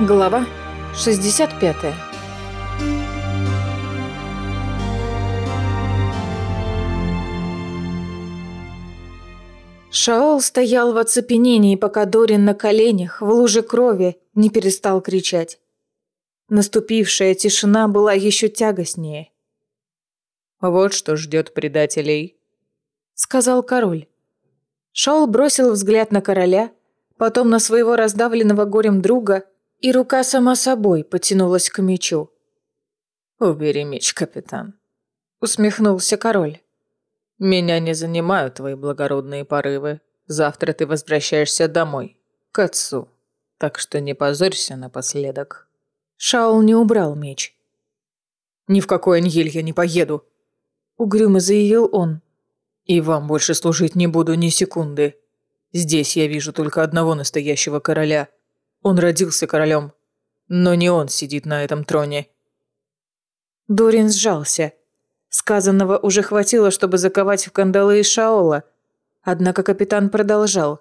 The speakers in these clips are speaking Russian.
Глава 65 Шаол стоял в оцепенении, пока Дорин на коленях, в луже крови, не перестал кричать. Наступившая тишина была еще тягостнее. «Вот что ждет предателей», — сказал король. Шаол бросил взгляд на короля, потом на своего раздавленного горем друга — и рука сама собой потянулась к мечу. «Убери меч, капитан», — усмехнулся король. «Меня не занимают твои благородные порывы. Завтра ты возвращаешься домой, к отцу. Так что не позорься напоследок». Шаул не убрал меч. «Ни в какой Аньель я не поеду», — угрюмо заявил он. «И вам больше служить не буду ни секунды. Здесь я вижу только одного настоящего короля — он родился королем, но не он сидит на этом троне. Дорин сжался. Сказанного уже хватило, чтобы заковать в кандалы и Шаола. Однако капитан продолжал.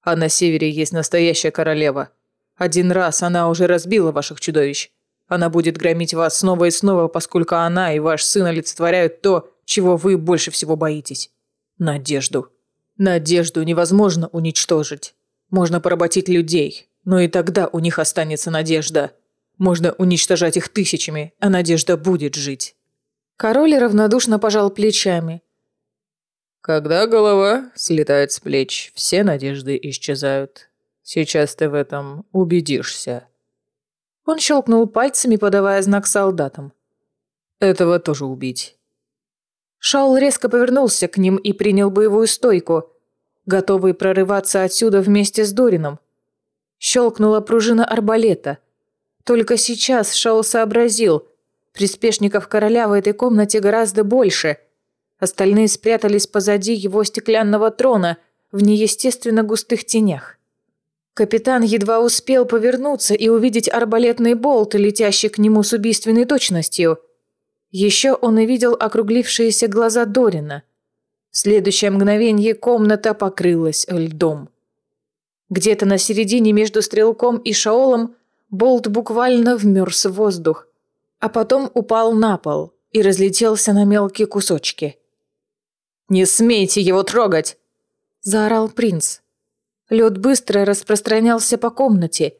А на севере есть настоящая королева. Один раз она уже разбила ваших чудовищ. Она будет громить вас снова и снова, поскольку она и ваш сын олицетворяют то, чего вы больше всего боитесь. Надежду. Надежду невозможно уничтожить. Можно поработить людей, но и тогда у них останется надежда. Можно уничтожать их тысячами, а надежда будет жить. Король равнодушно пожал плечами. Когда голова слетает с плеч, все надежды исчезают. Сейчас ты в этом убедишься. Он щелкнул пальцами, подавая знак солдатам. Этого тоже убить. Шаул резко повернулся к ним и принял боевую стойку, готовый прорываться отсюда вместе с Дорином. Щелкнула пружина арбалета. Только сейчас Шаол сообразил. Приспешников короля в этой комнате гораздо больше. Остальные спрятались позади его стеклянного трона в неестественно густых тенях. Капитан едва успел повернуться и увидеть арбалетный болт, летящий к нему с убийственной точностью. Еще он увидел округлившиеся глаза Дорина. В следующее мгновение комната покрылась льдом. Где-то на середине между стрелком и шаолом болт буквально вмерз в воздух, а потом упал на пол и разлетелся на мелкие кусочки. «Не смейте его трогать!» – заорал принц. Лед быстро распространялся по комнате.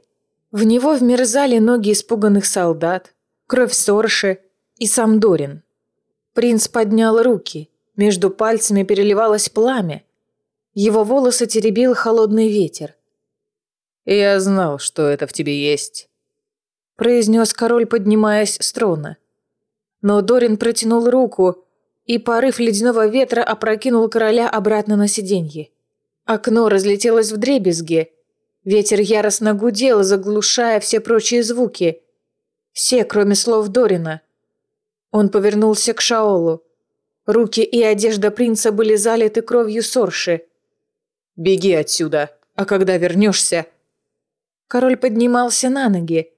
В него вмерзали ноги испуганных солдат, кровь Сорши и сам Дорин. Принц поднял руки, между пальцами переливалось пламя. Его волосы теребил холодный ветер. «Я знал, что это в тебе есть», – произнес король, поднимаясь с трона. Но Дорин протянул руку, и порыв ледяного ветра опрокинул короля обратно на сиденье. Окно разлетелось в дребезги. Ветер яростно гудел, заглушая все прочие звуки. Все, кроме слов Дорина. Он повернулся к Шаолу. Руки и одежда принца были залиты кровью Сорши. «Беги отсюда, а когда вернешься, Король поднимался на ноги.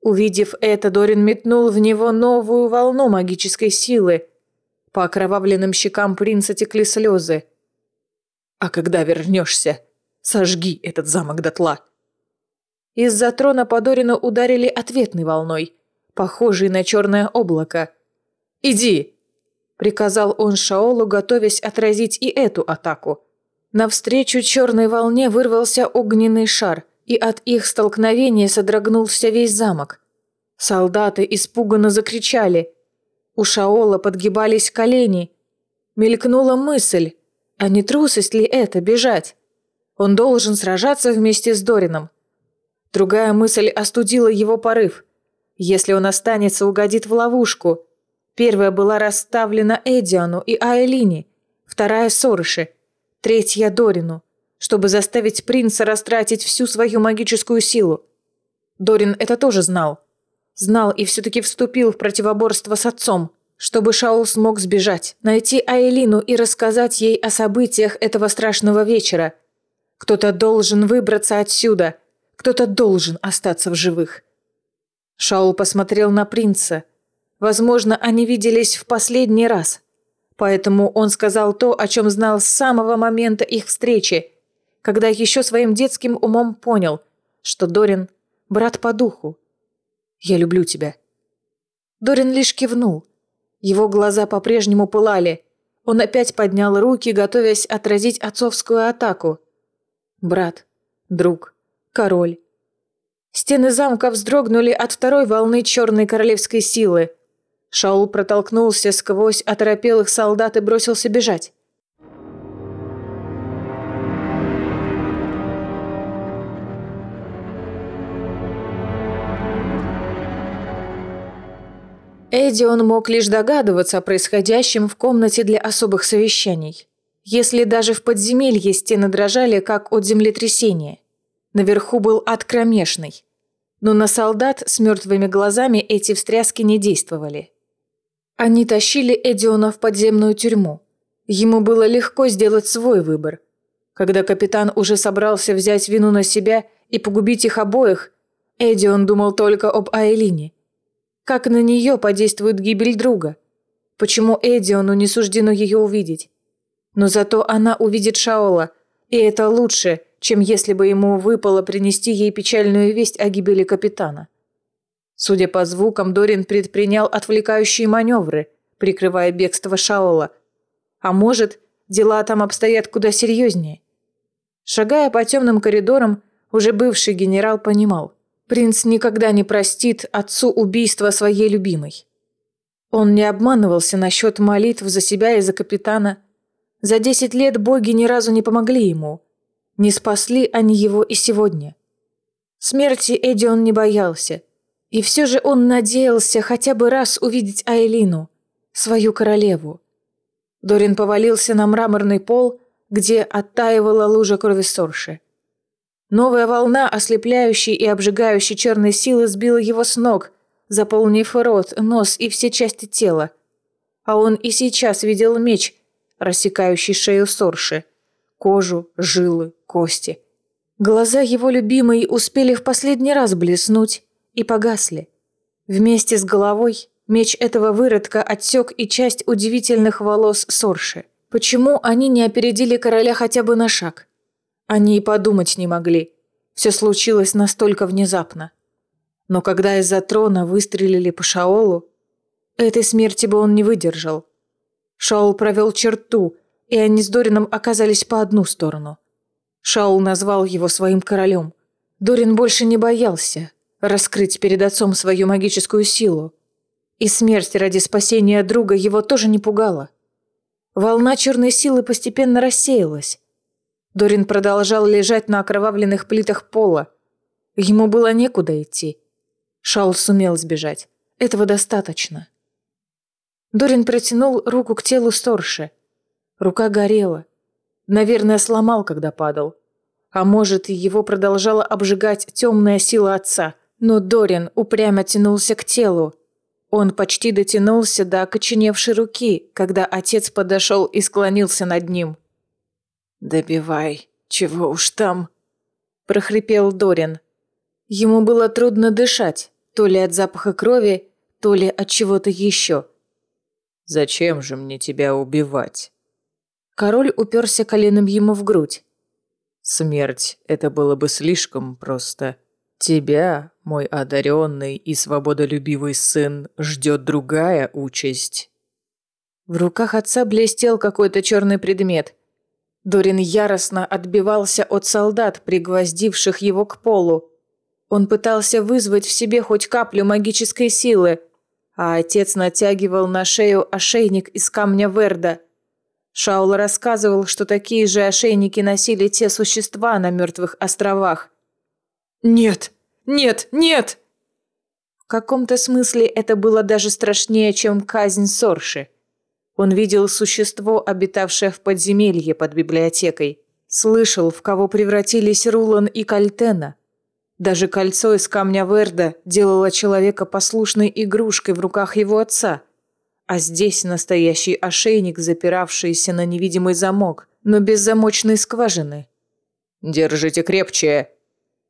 Увидев это, Дорин метнул в него новую волну магической силы. По окровавленным щекам принца текли слезы. «А когда вернешься, сожги этот замок дотла!» Из-за трона по Дорину ударили ответной волной, похожей на черное облако. «Иди!» – приказал он Шаолу, готовясь отразить и эту атаку. Навстречу черной волне вырвался огненный шар – и от их столкновения содрогнулся весь замок. Солдаты испуганно закричали. У Шаола подгибались колени. Мелькнула мысль, а не трусость ли это бежать? Он должен сражаться вместе с Дорином. Другая мысль остудила его порыв. Если он останется, угодит в ловушку. Первая была расставлена Эдиану и Айлине, вторая – Сорыше, третья – Дорину чтобы заставить принца растратить всю свою магическую силу. Дорин это тоже знал. Знал и все-таки вступил в противоборство с отцом, чтобы Шаул смог сбежать, найти Айлину и рассказать ей о событиях этого страшного вечера. Кто-то должен выбраться отсюда, кто-то должен остаться в живых. Шаул посмотрел на принца. Возможно, они виделись в последний раз. Поэтому он сказал то, о чем знал с самого момента их встречи – когда еще своим детским умом понял, что Дорин брат по духу. Я люблю тебя». Дорин лишь кивнул. Его глаза по-прежнему пылали. Он опять поднял руки, готовясь отразить отцовскую атаку. Брат, друг, король. Стены замка вздрогнули от второй волны черной королевской силы. Шаул протолкнулся сквозь оторопелых солдат и бросился бежать. Эдион мог лишь догадываться о происходящем в комнате для особых совещаний. Если даже в подземелье стены дрожали, как от землетрясения. Наверху был ад кромешный. Но на солдат с мертвыми глазами эти встряски не действовали. Они тащили Эдиона в подземную тюрьму. Ему было легко сделать свой выбор. Когда капитан уже собрался взять вину на себя и погубить их обоих, Эдион думал только об Айлине. Как на нее подействует гибель друга? Почему Эдиону не суждено ее увидеть? Но зато она увидит Шаола, и это лучше, чем если бы ему выпало принести ей печальную весть о гибели капитана. Судя по звукам, Дорин предпринял отвлекающие маневры, прикрывая бегство Шаола. А может, дела там обстоят куда серьезнее. Шагая по темным коридорам, уже бывший генерал понимал, Принц никогда не простит отцу убийства своей любимой. Он не обманывался насчет молитв за себя и за капитана. За десять лет боги ни разу не помогли ему. Не спасли они его и сегодня. Смерти Эдди он не боялся. И все же он надеялся хотя бы раз увидеть Айлину, свою королеву. Дорин повалился на мраморный пол, где оттаивала лужа крови Сорши. Новая волна ослепляющей и обжигающей черной силы сбила его с ног, заполнив рот, нос и все части тела. А он и сейчас видел меч, рассекающий шею Сорши. Кожу, жилы, кости. Глаза его любимой успели в последний раз блеснуть и погасли. Вместе с головой меч этого выродка отсек и часть удивительных волос Сорши. Почему они не опередили короля хотя бы на шаг? Они и подумать не могли. Все случилось настолько внезапно. Но когда из-за трона выстрелили по Шаолу, этой смерти бы он не выдержал. Шаол провел черту, и они с Дорином оказались по одну сторону. Шаол назвал его своим королем. Дорин больше не боялся раскрыть перед отцом свою магическую силу. И смерть ради спасения друга его тоже не пугала. Волна черной силы постепенно рассеялась, Дорин продолжал лежать на окровавленных плитах пола. Ему было некуда идти. Шаул сумел сбежать. Этого достаточно. Дорин протянул руку к телу Сторши. Рука горела. Наверное, сломал, когда падал. А может, его продолжала обжигать темная сила отца. Но Дорин упрямо тянулся к телу. Он почти дотянулся до окоченевшей руки, когда отец подошел и склонился над ним. «Добивай, чего уж там», – прохрипел Дорин. Ему было трудно дышать, то ли от запаха крови, то ли от чего-то еще. «Зачем же мне тебя убивать?» Король уперся коленом ему в грудь. «Смерть – это было бы слишком просто. Тебя, мой одаренный и свободолюбивый сын, ждет другая участь». В руках отца блестел какой-то черный предмет – Дорин яростно отбивался от солдат, пригвоздивших его к полу. Он пытался вызвать в себе хоть каплю магической силы, а отец натягивал на шею ошейник из камня Верда. Шаул рассказывал, что такие же ошейники носили те существа на мертвых островах. «Нет! Нет! Нет!» В каком-то смысле это было даже страшнее, чем казнь Сорши. Он видел существо, обитавшее в подземелье под библиотекой. Слышал, в кого превратились Рулан и Кальтена. Даже кольцо из камня Верда делало человека послушной игрушкой в руках его отца. А здесь настоящий ошейник, запиравшийся на невидимый замок, но без замочной скважины. «Держите крепче!»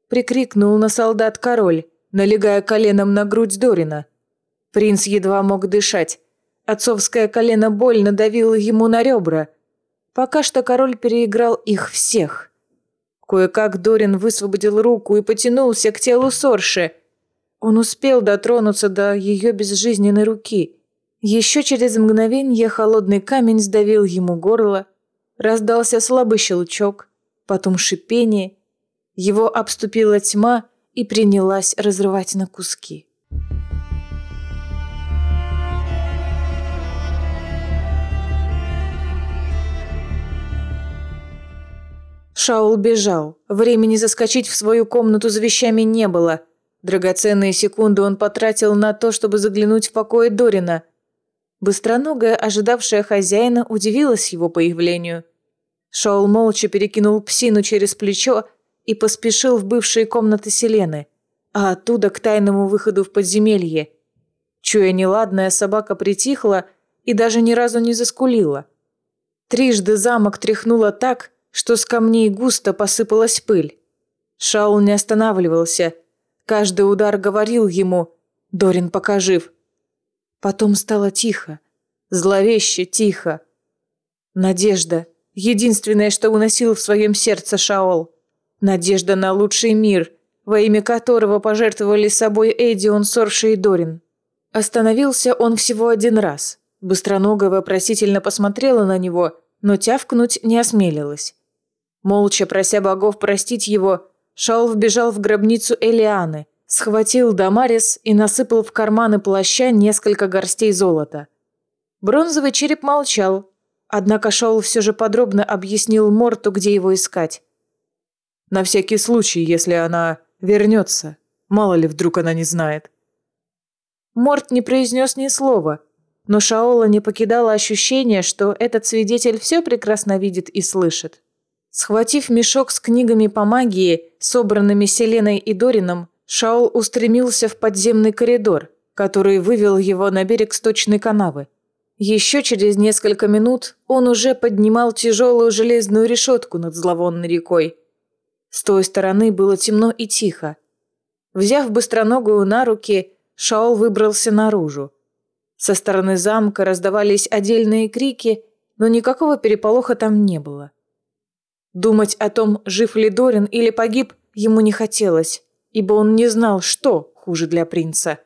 Прикрикнул на солдат король, налегая коленом на грудь Дорина. Принц едва мог дышать, Отцовское колено больно давило ему на ребра. Пока что король переиграл их всех. Кое-как Дорин высвободил руку и потянулся к телу Сорши. Он успел дотронуться до ее безжизненной руки. Еще через мгновение холодный камень сдавил ему горло. Раздался слабый щелчок, потом шипение. Его обступила тьма и принялась разрывать на куски. Шаул бежал. Времени заскочить в свою комнату за вещами не было. Драгоценные секунды он потратил на то, чтобы заглянуть в покои Дорина. Быстроногая, ожидавшая хозяина, удивилась его появлению. Шаул молча перекинул псину через плечо и поспешил в бывшие комнаты Селены, а оттуда к тайному выходу в подземелье. Чуя неладное, собака притихла и даже ни разу не заскулила. Трижды замок тряхнуло так, что с камней густо посыпалась пыль. Шаул не останавливался. Каждый удар говорил ему «Дорин пока жив». Потом стало тихо, зловеще тихо. Надежда – единственное, что уносил в своем сердце Шаол. Надежда на лучший мир, во имя которого пожертвовали собой Эдион, Сорши и Дорин. Остановился он всего один раз. Быстроногая вопросительно посмотрела на него, но тявкнуть не осмелилась. Молча прося богов простить его, Шаул вбежал в гробницу Элианы, схватил Дамарис и насыпал в карманы плаща несколько горстей золота. Бронзовый череп молчал, однако Шаул все же подробно объяснил Морту, где его искать. «На всякий случай, если она вернется, мало ли вдруг она не знает». Морт не произнес ни слова, но Шаола не покидало ощущение, что этот свидетель все прекрасно видит и слышит. Схватив мешок с книгами по магии, собранными Селеной и Дорином, Шаул устремился в подземный коридор, который вывел его на берег сточной канавы. Еще через несколько минут он уже поднимал тяжелую железную решетку над зловонной рекой. С той стороны было темно и тихо. Взяв быстроногую на руки, Шаул выбрался наружу. Со стороны замка раздавались отдельные крики, но никакого переполоха там не было. Думать о том, жив ли Дорин или погиб, ему не хотелось, ибо он не знал, что хуже для принца.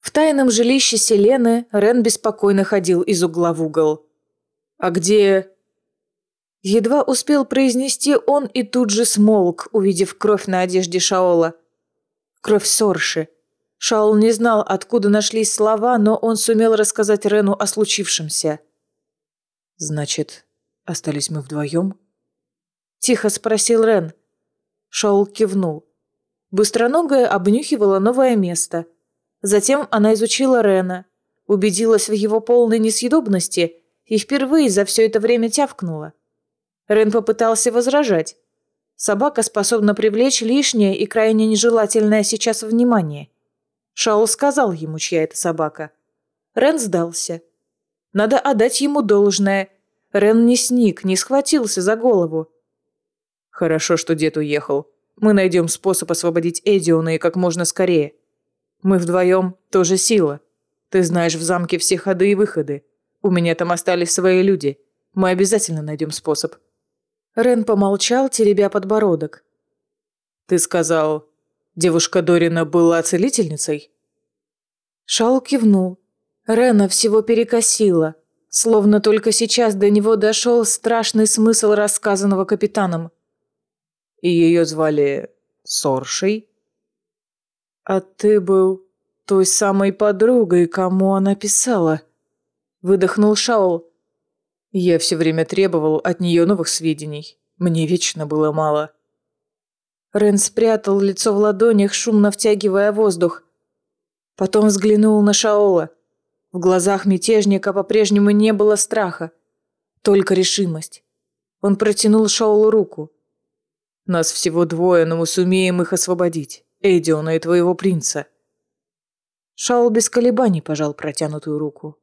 В тайном жилище Селены Рен беспокойно ходил из угла в угол. «А где...» Едва успел произнести он и тут же смолк, увидев кровь на одежде Шаола. Кровь Сорши, Шаул не знал, откуда нашлись слова, но он сумел рассказать Рену о случившемся. «Значит, остались мы вдвоем?» Тихо спросил Рен. Шаул кивнул. Быстроногая обнюхивала новое место. Затем она изучила Рена, убедилась в его полной несъедобности и впервые за все это время тявкнула. Рен попытался возражать. Собака способна привлечь лишнее и крайне нежелательное сейчас внимание. Шаул сказал ему, чья это собака. Рен сдался. Надо отдать ему должное. Рен не сник, не схватился за голову. Хорошо, что дед уехал. Мы найдем способ освободить Эдиона и как можно скорее. Мы вдвоем тоже сила. Ты знаешь в замке все ходы и выходы. У меня там остались свои люди. Мы обязательно найдем способ. Рен помолчал, теребя подбородок. Ты сказал, Девушка Дорина была целительницей?» Шаул кивнул. Рена всего перекосила, словно только сейчас до него дошел страшный смысл рассказанного капитаном. «И ее звали Соршей?» «А ты был той самой подругой, кому она писала?» Выдохнул Шаул. «Я все время требовал от нее новых сведений. Мне вечно было мало». Рен спрятал лицо в ладонях, шумно втягивая воздух. Потом взглянул на Шаола. В глазах мятежника по-прежнему не было страха, только решимость. Он протянул Шаолу руку. «Нас всего двое, но мы сумеем их освободить. Эдиона и твоего принца». Шаол без колебаний пожал протянутую руку.